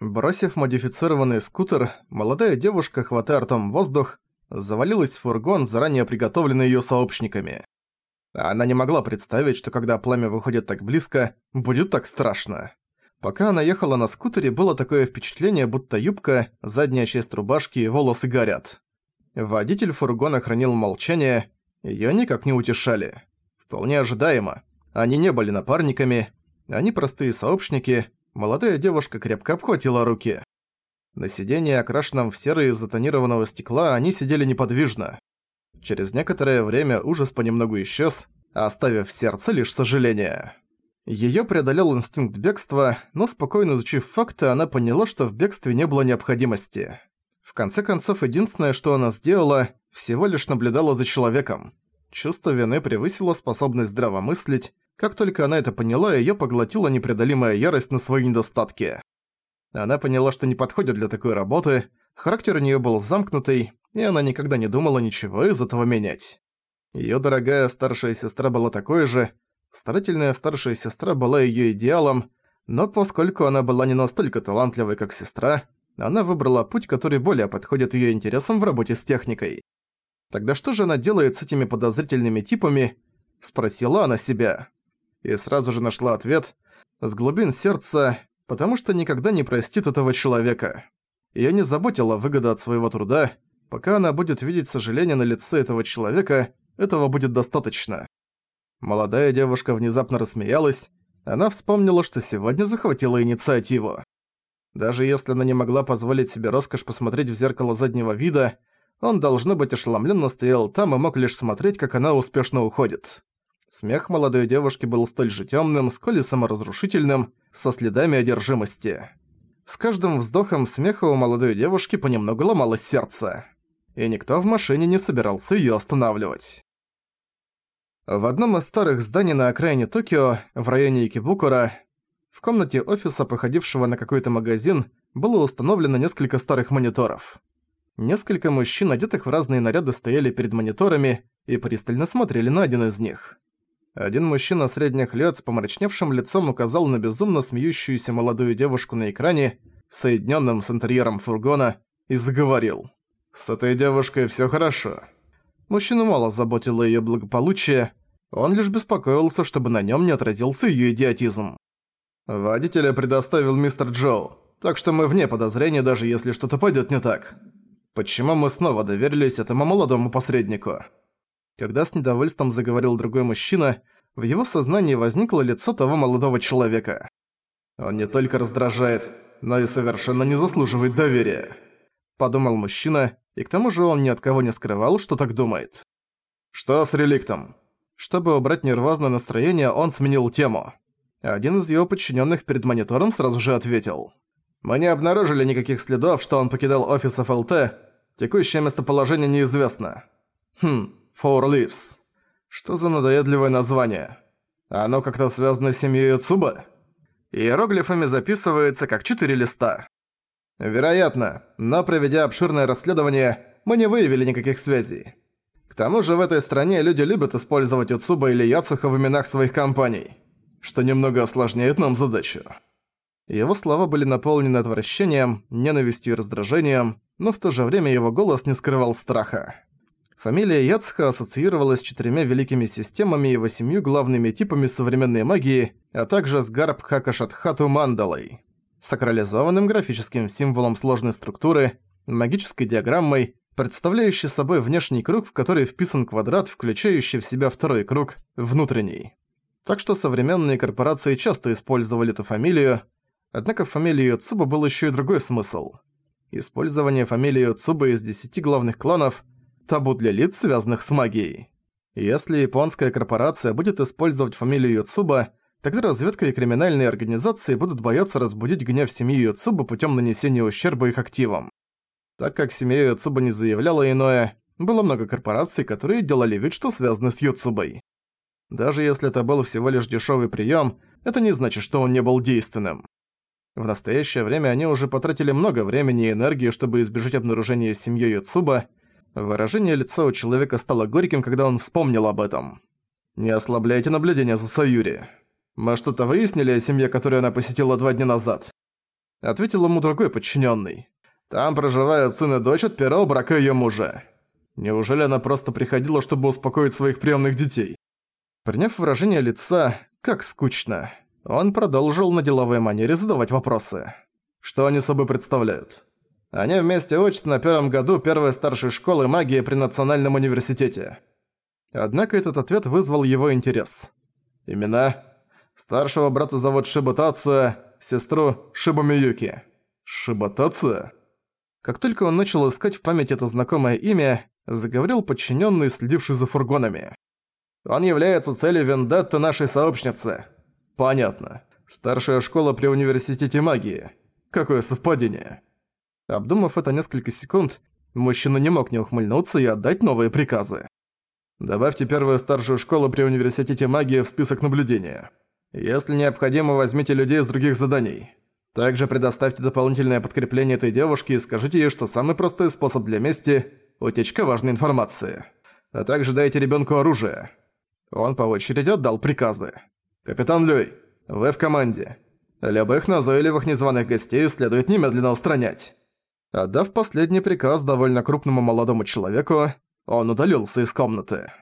Бросив модифицированный скутер, молодая девушка, хватая ртом воздух, завалилась в фургон, заранее приготовленный её сообщниками. Она не могла представить, что когда пламя выходит так близко, будет так страшно. Пока она ехала на скутере, было такое впечатление, будто юбка, задняя часть рубашки и волосы горят. Водитель фургона хранил молчание, её никак не утешали. Вполне ожидаемо. Они не были напарниками, они простые сообщники, молодая девушка крепко обхватила руки. На сиденье, окрашенном в серый из затонированного стекла, они сидели неподвижно. Через некоторое время ужас понемногу исчез, оставив в сердце лишь сожаление. Её преодолел инстинкт бегства, но спокойно изучив факты, она поняла, что в бегстве не было необходимости. В конце концов, единственное, что она сделала, всего лишь наблюдала за человеком. Чувство вины превысило способность здраво мыслить, как только она это поняла, её поглотила непреодолимая ярость на свои недостатки. Она поняла, что не подходит для такой работы, характер у неё был замкнутый, и она никогда не думала ничего из этого менять. Её дорогая старшая сестра была такой же, старательная старшая сестра была её идеалом, но поскольку она была не настолько талантливой, как сестра, она выбрала путь, который более подходит её интересам в работе с техникой. Тогда что же она делает с этими подозрительными типами? Спросила она себя и сразу же нашла ответ с глубин сердца, потому что никогда не простит этого человека. Её не заботила выгода от своего труда, пока она будет видеть сожаление на лице этого человека, этого будет достаточно. Молодая девушка внезапно рассмеялась, она вспомнила, что сегодня захватила инициативу. Даже если она не могла позволить себе роскошь посмотреть в зеркало заднего вида, он, должно быть, ошеломленно стоял там и мог лишь смотреть, как она успешно уходит. Смех молодой девушки был столь же тёмным, сколь и саморазрушительным, со следами одержимости. С каждым вздохом смеха у молодой девушки понемногу ломалось сердце. И никто в машине не собирался её останавливать. В одном из старых зданий на окраине Токио, в районе Икебукура, в комнате офиса, походившего на какой-то магазин, было установлено несколько старых мониторов. Несколько мужчин, одетых в разные наряды, стояли перед мониторами и пристально смотрели на один из них. Один мужчина средних лет с помрачневшим лицом указал на безумно смеющуюся молодую девушку на экране, соединенном с интерьером фургона, и заговорил. «С этой девушкой все хорошо». Мужчину мало заботило ее благополучие, он лишь беспокоился, чтобы на нем не отразился ее идиотизм. «Водителя предоставил мистер Джоу, так что мы вне подозрения, даже если что-то пойдет не так. Почему мы снова доверились этому молодому посреднику?» Когда с недовольством заговорил другой мужчина, в его сознании возникло лицо того молодого человека. «Он не только раздражает, но и совершенно не заслуживает доверия», – подумал мужчина, и к тому же он ни от кого не скрывал, что так думает. «Что с реликтом?» Чтобы убрать нервозное настроение, он сменил тему. Один из его подчиненных перед монитором сразу же ответил. «Мы не обнаружили никаких следов, что он покидал офис ФЛТ. Текущее местоположение неизвестно». «Хм, Four Leaves. Что за надоедливое название? Оно как-то связано с семьей Цуба? Иероглифами записывается как четыре листа. Вероятно, но проведя обширное расследование, мы не выявили никаких связей. К тому же в этой стране люди любят использовать Уцуба или Яцуха в именах своих компаний, что немного осложняет нам задачу. Его слова были наполнены отвращением, ненавистью и раздражением, но в то же время его голос не скрывал страха. Фамилия Яцха ассоциировалась с четырьмя великими системами и восемью главными типами современной магии, а также с Гарбхакашатхату Мандалой, сакрализованным графическим символом сложной структуры, магической диаграммой, представляющей собой внешний круг, в который вписан квадрат, включающий в себя второй круг, внутренний. Так что современные корпорации часто использовали эту фамилию, однако в фамилии Цуба был еще и другой смысл. Использование фамилии Цуба из десяти главных кланов – табу для лиц, связанных с магией. Если японская корпорация будет использовать фамилию Йоцуба, тогда разведка и криминальные организации будут бояться разбудить гнев семьи Йоцуба путем нанесения ущерба их активам. Так как семья Йоцуба не заявляла иное, было много корпораций, которые делали вид, что связаны с Йоцубой. Даже если это был всего лишь дешевый прием, это не значит, что он не был действенным. В настоящее время они уже потратили много времени и энергии, чтобы избежать обнаружения семьей Йоцуба, Выражение лица у человека стало горьким, когда он вспомнил об этом. «Не ослабляйте наблюдение за Саюри. Мы что-то выяснили о семье, которую она посетила два дня назад?» — ответил ему другой подчиненный. «Там проживают сын и дочь от первого брака ее мужа. Неужели она просто приходила, чтобы успокоить своих приемных детей?» Приняв выражение лица «как скучно», он продолжил на деловой манере задавать вопросы. Что они собой представляют? Они вместе учатся на первом году первой старшей школы магии при Национальном университете. Однако этот ответ вызвал его интерес. Имена? Старшего брата зовут Шиба Тацуя, сестру Шиба Миюки. Шиба Тацуя? Как только он начал искать в памяти это знакомое имя, заговорил подчиненный, следивший за фургонами. «Он является целью вендетты нашей сообщницы». «Понятно. Старшая школа при университете магии. Какое совпадение?» Обдумав это несколько секунд, мужчина не мог не ухмыльнуться и отдать новые приказы. Добавьте первую старшую школу при университете магии в список наблюдения. Если необходимо, возьмите людей из других заданий. Также предоставьте дополнительное подкрепление этой девушке и скажите ей, что самый простой способ для мести – утечка важной информации. А также дайте ребенку оружие. Он по очереди отдал приказы. «Капитан Люй, вы в команде. Любых назойливых незваных гостей следует немедленно устранять». Отдав последний приказ довольно крупному молодому человеку, он удалился из комнаты.